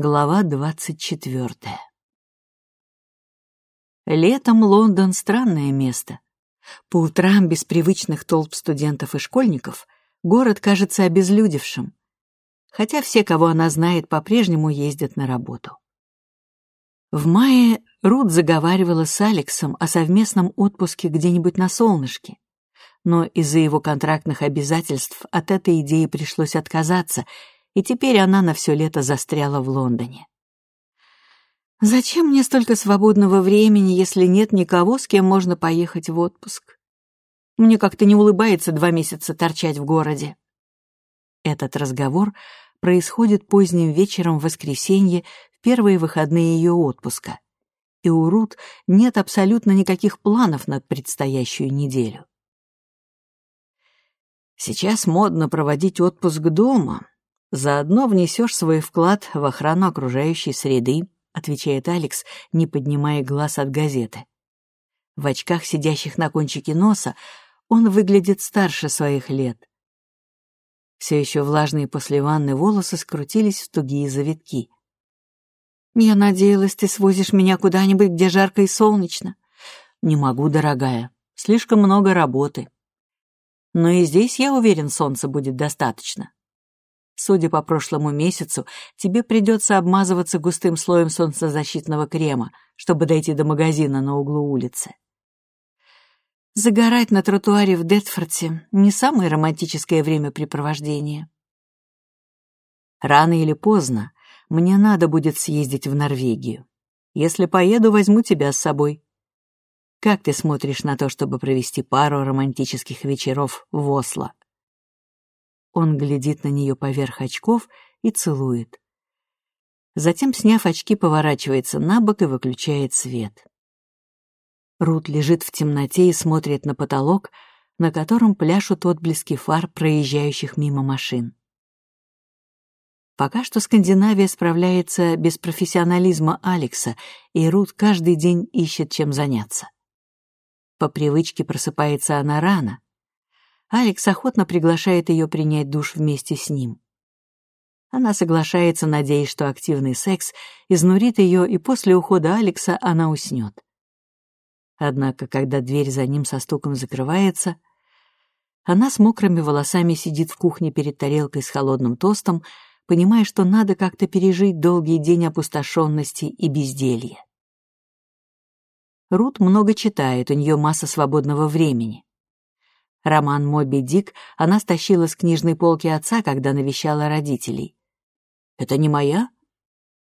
Глава двадцать четвертая. Летом Лондон — странное место. По утрам без привычных толп студентов и школьников город кажется обезлюдевшим, хотя все, кого она знает, по-прежнему ездят на работу. В мае Рут заговаривала с Алексом о совместном отпуске где-нибудь на солнышке, но из-за его контрактных обязательств от этой идеи пришлось отказаться — и теперь она на все лето застряла в Лондоне. Зачем мне столько свободного времени, если нет никого, с кем можно поехать в отпуск? Мне как-то не улыбается два месяца торчать в городе. Этот разговор происходит поздним вечером в воскресенье, в первые выходные ее отпуска. И у Рут нет абсолютно никаких планов на предстоящую неделю. Сейчас модно проводить отпуск дома, Заодно внесешь свой вклад в охрану окружающей среды, отвечает Алекс, не поднимая глаз от газеты. В очках, сидящих на кончике носа, он выглядит старше своих лет. Все еще влажные после ванны волосы скрутились в тугие завитки. «Я надеялась, ты свозишь меня куда-нибудь, где жарко и солнечно». «Не могу, дорогая. Слишком много работы. Но и здесь, я уверен, солнца будет достаточно. Судя по прошлому месяцу, тебе придется обмазываться густым слоем солнцезащитного крема, чтобы дойти до магазина на углу улицы. Загорать на тротуаре в Детфорте — не самое романтическое времяпрепровождение. Рано или поздно мне надо будет съездить в Норвегию. Если поеду, возьму тебя с собой. Как ты смотришь на то, чтобы провести пару романтических вечеров в Осло? Он глядит на нее поверх очков и целует. Затем, сняв очки, поворачивается на бок и выключает свет. Рут лежит в темноте и смотрит на потолок, на котором пляшут отблески фар проезжающих мимо машин. Пока что Скандинавия справляется без профессионализма Алекса, и Рут каждый день ищет чем заняться. По привычке просыпается она рано, Алекс охотно приглашает ее принять душ вместе с ним. Она соглашается, надеясь, что активный секс изнурит ее, и после ухода Алекса она уснет. Однако, когда дверь за ним со стуком закрывается, она с мокрыми волосами сидит в кухне перед тарелкой с холодным тостом, понимая, что надо как-то пережить долгий день опустошенности и безделья. Рут много читает, у нее масса свободного времени. Роман «Моби Дик» она стащила с книжной полки отца, когда навещала родителей. «Это не моя?»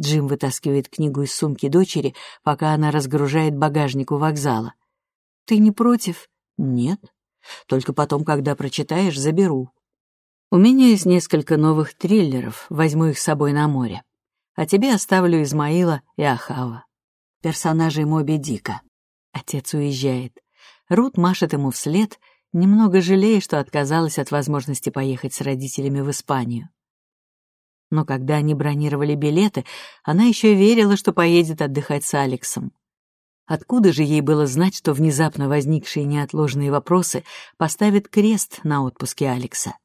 Джим вытаскивает книгу из сумки дочери, пока она разгружает багажник у вокзала. «Ты не против?» «Нет. Только потом, когда прочитаешь, заберу. У меня есть несколько новых триллеров, возьму их с собой на море. А тебе оставлю Измаила и Ахава, персонажей Моби Дика». Отец уезжает. Рут машет ему вслед, немного жалея, что отказалась от возможности поехать с родителями в Испанию. Но когда они бронировали билеты, она еще верила, что поедет отдыхать с Алексом. Откуда же ей было знать, что внезапно возникшие неотложные вопросы поставят крест на отпуске Алекса?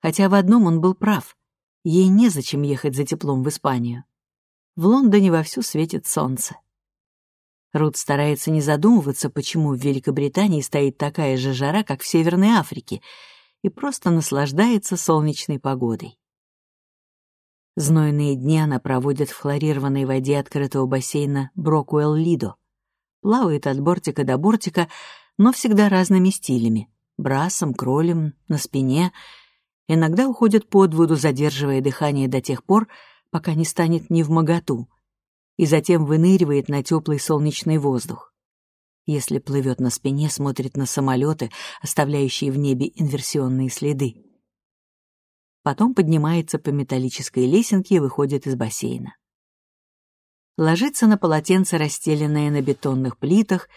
Хотя в одном он был прав. Ей незачем ехать за теплом в Испанию. В Лондоне вовсю светит солнце. Рут старается не задумываться, почему в Великобритании стоит такая же жара, как в Северной Африке, и просто наслаждается солнечной погодой. Знойные дни она проводит в хлорированной воде открытого бассейна Брокуэлл-Лидо. Плавает от бортика до бортика, но всегда разными стилями. Брасом, кролем, на спине. Иногда уходит под воду, задерживая дыхание до тех пор, пока не станет невмоготу и затем выныривает на теплый солнечный воздух. Если плывет на спине, смотрит на самолеты, оставляющие в небе инверсионные следы. Потом поднимается по металлической лесенке и выходит из бассейна. Ложится на полотенце, расстеленное на бетонных плитах,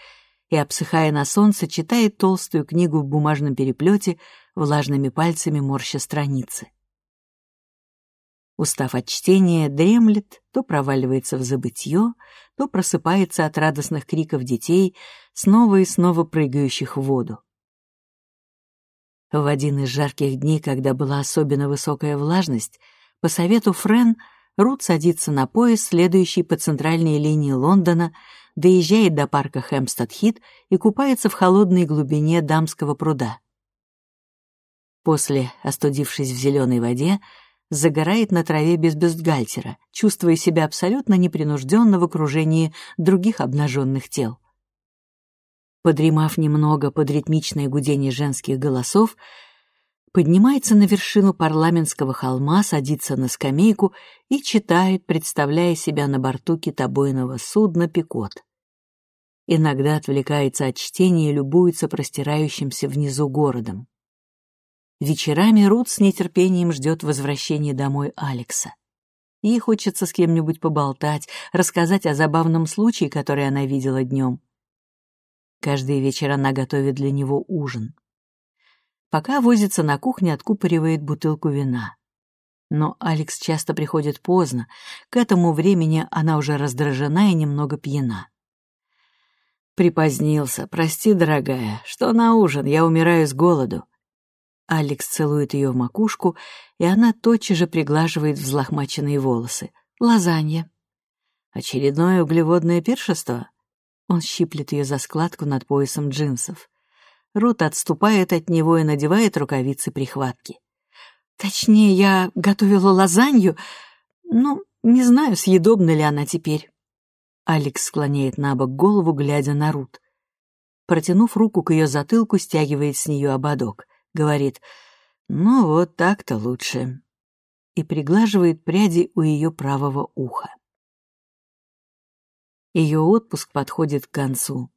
и, обсыхая на солнце, читает толстую книгу в бумажном переплете, влажными пальцами морща страницы. Устав от чтения, дремлет, то проваливается в забытье, то просыпается от радостных криков детей, снова и снова прыгающих в воду. В один из жарких дней, когда была особенно высокая влажность, по совету Френ Рут садится на поезд, следующий по центральной линии Лондона, доезжает до парка Хэмпстед-Хит и купается в холодной глубине дамского пруда. После, остудившись в зеленой воде, загорает на траве без бюстгальтера, чувствуя себя абсолютно непринужденно в окружении других обнаженных тел. Подремав немного под ритмичное гудение женских голосов, поднимается на вершину парламентского холма, садится на скамейку и читает, представляя себя на борту китобойного судна «Пикот». Иногда отвлекается от чтения и любуется простирающимся внизу городом. Вечерами Рут с нетерпением ждет возвращения домой Алекса. Ей хочется с кем-нибудь поболтать, рассказать о забавном случае, который она видела днем. Каждый вечер она готовит для него ужин. Пока возится на кухне, откупоривает бутылку вина. Но Алекс часто приходит поздно, к этому времени она уже раздражена и немного пьяна. «Припозднился, прости, дорогая, что на ужин, я умираю с голоду», Алекс целует ее в макушку, и она тотчас же приглаживает взлохмаченные волосы. Лазанья. Очередное углеводное пиршество? Он щиплет ее за складку над поясом джинсов. Рут отступает от него и надевает рукавицы прихватки. Точнее, я готовила лазанью, ну, не знаю, съедобна ли она теперь. Алекс склоняет на бок голову, глядя на Рут. Протянув руку к ее затылку, стягивает с нее ободок говорит «Ну вот так-то лучше» и приглаживает пряди у ее правого уха. Ее отпуск подходит к концу.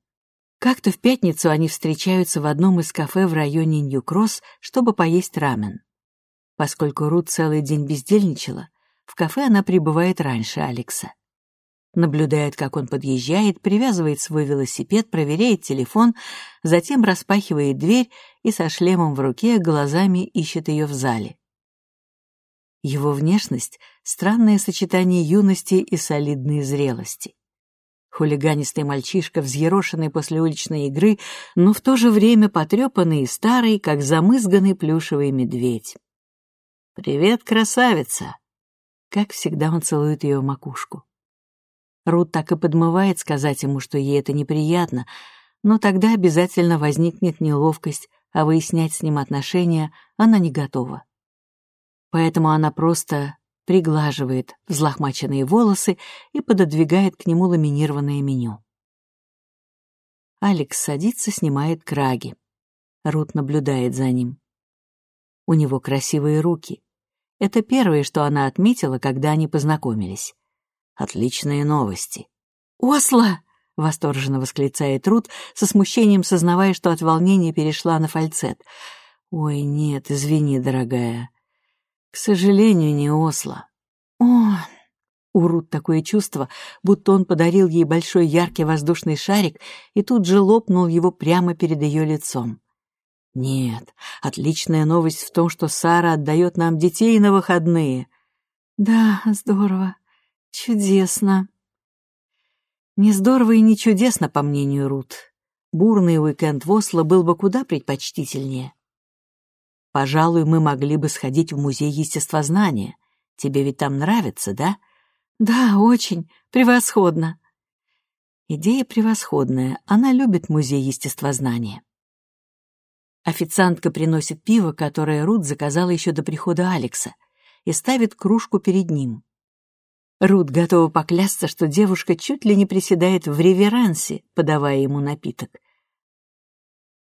Как-то в пятницу они встречаются в одном из кафе в районе Нью-Кросс, чтобы поесть рамен. Поскольку Рут целый день бездельничала, в кафе она прибывает раньше Алекса наблюдает, как он подъезжает, привязывает свой велосипед, проверяет телефон, затем распахивает дверь и со шлемом в руке глазами ищет ее в зале. Его внешность — странное сочетание юности и солидной зрелости. Хулиганистый мальчишка, взъерошенный после уличной игры, но в то же время потрепанный и старый, как замызганный плюшевый медведь. «Привет, красавица!» Как всегда он целует ее макушку. Рут так и подмывает сказать ему, что ей это неприятно, но тогда обязательно возникнет неловкость, а выяснять с ним отношения она не готова. Поэтому она просто приглаживает взлохмаченные волосы и пододвигает к нему ламинированное меню. Алекс садится, снимает краги. Рут наблюдает за ним. У него красивые руки. Это первое, что она отметила, когда они познакомились. Отличные новости. «Осло!» — восторженно восклицает Рут, со смущением сознавая, что от волнения перешла на фальцет. «Ой, нет, извини, дорогая. К сожалению, не Осло». «О!» У Рут такое чувство, будто он подарил ей большой яркий воздушный шарик и тут же лопнул его прямо перед ее лицом. «Нет, отличная новость в том, что Сара отдает нам детей на выходные». «Да, здорово», Чудесно. Не здорово и не чудесно, по мнению Рут. Бурный уикенд в Осло был бы куда предпочтительнее. Пожалуй, мы могли бы сходить в музей естествознания. Тебе ведь там нравится, да? Да, очень. Превосходно. Идея превосходная. Она любит музей естествознания. Официантка приносит пиво, которое Рут заказала еще до прихода Алекса, и ставит кружку перед ним. Рут готова поклясться, что девушка чуть ли не приседает в реверансе, подавая ему напиток.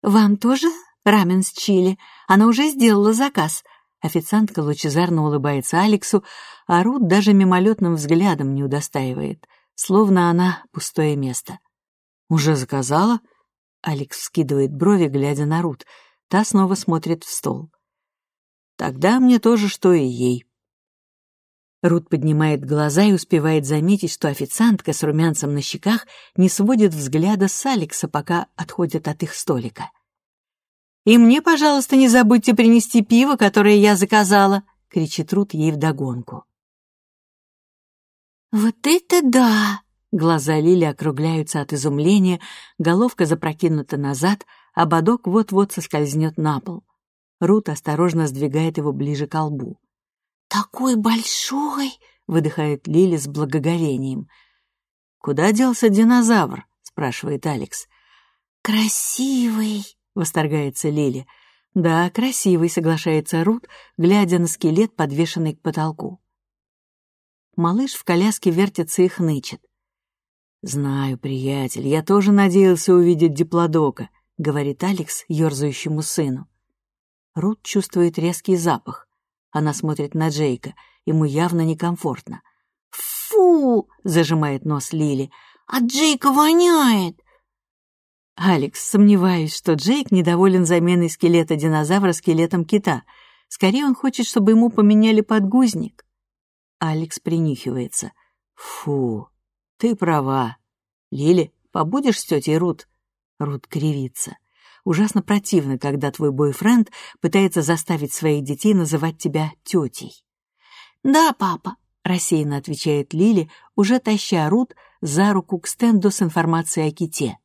«Вам тоже рамен с чили? Она уже сделала заказ». Официантка лучезарно улыбается Алексу, а Рут даже мимолетным взглядом не удостаивает, словно она пустое место. «Уже заказала?» Алекс вскидывает брови, глядя на Рут. Та снова смотрит в стол. «Тогда мне тоже, что и ей», Рут поднимает глаза и успевает заметить, что официантка с румянцем на щеках не сводит взгляда с Алекса, пока отходят от их столика. «И мне, пожалуйста, не забудьте принести пиво, которое я заказала!» — кричит Рут ей вдогонку. «Вот это да!» Глаза Лили округляются от изумления, головка запрокинута назад, а бодок вот-вот соскользнет на пол. Рут осторожно сдвигает его ближе к лбу. «Такой большой!» — выдыхает Лили с благоговением. «Куда делся динозавр?» — спрашивает Алекс. «Красивый!» — восторгается Лили. «Да, красивый», — соглашается Рут, глядя на скелет, подвешенный к потолку. Малыш в коляске вертится и хнычет. «Знаю, приятель, я тоже надеялся увидеть диплодока», — говорит Алекс ерзающему сыну. Рут чувствует резкий запах. Она смотрит на Джейка. Ему явно некомфортно. «Фу!» — зажимает нос Лили. «От Джейка воняет!» Алекс, сомневаюсь, что Джейк недоволен заменой скелета динозавра скелетом кита. Скорее он хочет, чтобы ему поменяли подгузник. Алекс принюхивается. Фу, ты права. Лили, побудешь с тетей Рут? Рут кривится. Ужасно противно, когда твой бойфренд пытается заставить своих детей называть тебя тетей. «Да, папа», — рассеянно отвечает Лили, уже таща Рут за руку к стенду с информацией о ките.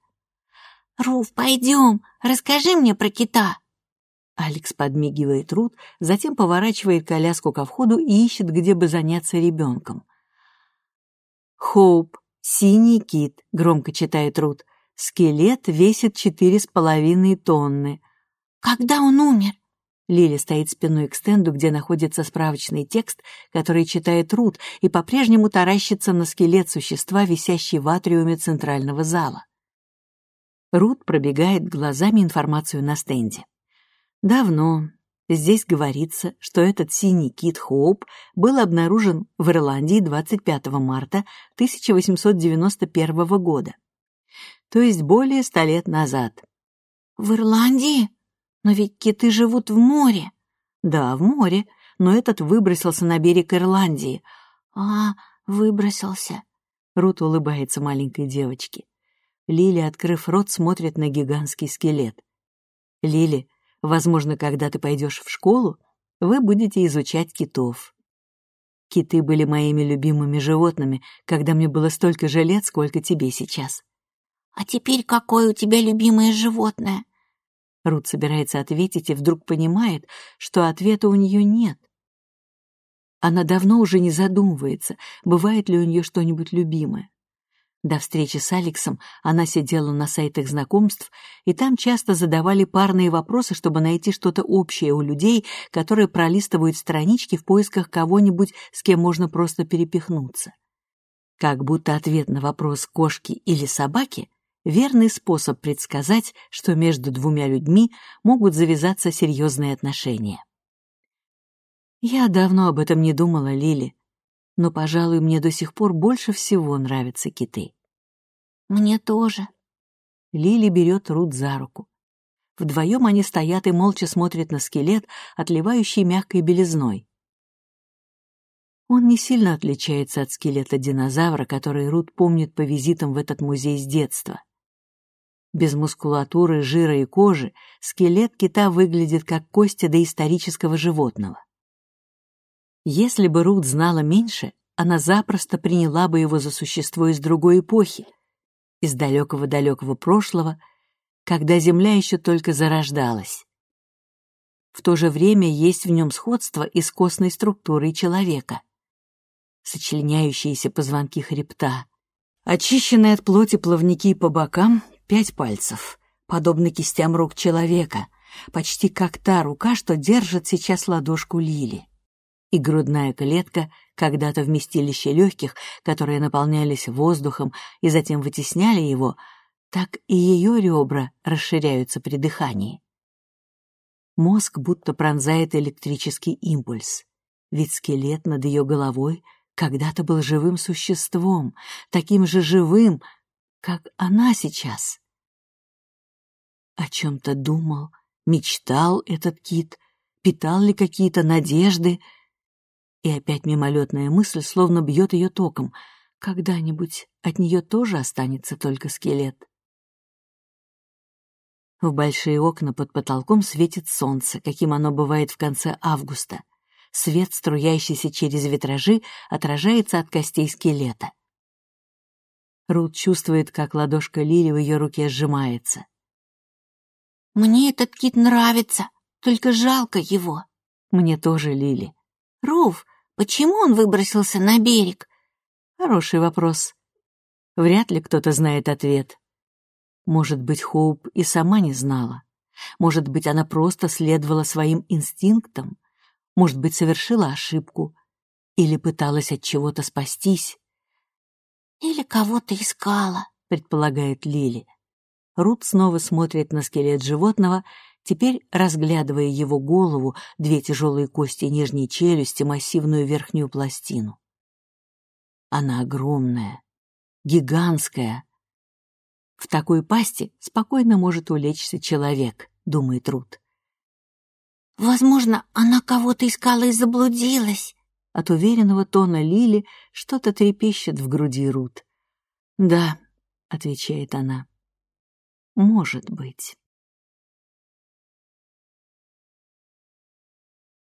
«Руф, пойдем, расскажи мне про кита». Алекс подмигивает Рут, затем поворачивает коляску ко входу и ищет, где бы заняться ребенком. «Хоуп, синий кит», — громко читает Рут. «Скелет весит четыре с половиной тонны». «Когда он умер?» Лили стоит спиной к стенду, где находится справочный текст, который читает Рут, и по-прежнему таращится на скелет существа, висящий в атриуме центрального зала. Рут пробегает глазами информацию на стенде. Давно. Здесь говорится, что этот синий кит Хоуп был обнаружен в Ирландии 25 марта 1891 года, то есть более ста лет назад. «В Ирландии? Но ведь киты живут в море». «Да, в море, но этот выбросился на берег Ирландии». «А, выбросился». Рут улыбается маленькой девочке. Лили, открыв рот, смотрит на гигантский скелет. «Лили, возможно, когда ты пойдешь в школу, вы будете изучать китов». Киты были моими любимыми животными, когда мне было столько же лет, сколько тебе сейчас. «А теперь какое у тебя любимое животное?» Рут собирается ответить и вдруг понимает, что ответа у нее нет. Она давно уже не задумывается, бывает ли у нее что-нибудь любимое. До встречи с Алексом она сидела на сайтах знакомств, и там часто задавали парные вопросы, чтобы найти что-то общее у людей, которые пролистывают странички в поисках кого-нибудь, с кем можно просто перепихнуться. Как будто ответ на вопрос кошки или собаки — верный способ предсказать, что между двумя людьми могут завязаться серьезные отношения. Я давно об этом не думала, Лили, но, пожалуй, мне до сих пор больше всего нравятся киты. Мне тоже. Лили берет Рут за руку. Вдвоем они стоят и молча смотрят на скелет, отливающий мягкой белизной. Он не сильно отличается от скелета динозавра, который Рут помнит по визитам в этот музей с детства. Без мускулатуры, жира и кожи скелет кита выглядит как кости доисторического животного. Если бы Рут знала меньше, она запросто приняла бы его за существо из другой эпохи, из далекого-далекого прошлого, когда Земля еще только зарождалась. В то же время есть в нем сходство и с костной структурой человека. Сочленяющиеся позвонки хребта, очищенные от плоти плавники по бокам — пять пальцев, подобно кистям рук человека, почти как та рука, что держит сейчас ладошку Лили и грудная клетка, когда-то вместилище легких, которые наполнялись воздухом и затем вытесняли его, так и ее ребра расширяются при дыхании. Мозг будто пронзает электрический импульс, ведь скелет над ее головой когда-то был живым существом, таким же живым, как она сейчас. О чем-то думал, мечтал этот кит, питал ли какие-то надежды — и опять мимолетная мысль словно бьет ее током. Когда-нибудь от нее тоже останется только скелет. В большие окна под потолком светит солнце, каким оно бывает в конце августа. Свет, струящийся через витражи, отражается от костей скелета. Рут чувствует, как ладошка Лили в ее руке сжимается. «Мне этот кит нравится, только жалко его». «Мне тоже, Лили». «Руф, Почему он выбросился на берег? Хороший вопрос. Вряд ли кто-то знает ответ. Может быть, Хоуп и сама не знала. Может быть, она просто следовала своим инстинктам. Может быть, совершила ошибку. Или пыталась от чего-то спастись. Или кого-то искала, предполагает Лили. Рут снова смотрит на скелет животного, теперь разглядывая его голову, две тяжелые кости нижней челюсти, массивную верхнюю пластину. Она огромная, гигантская. В такой пасти спокойно может улечься человек, думает Рут. Возможно, она кого-то искала и заблудилась. От уверенного тона Лили что-то трепещет в груди Рут. «Да», — отвечает она, — «может быть».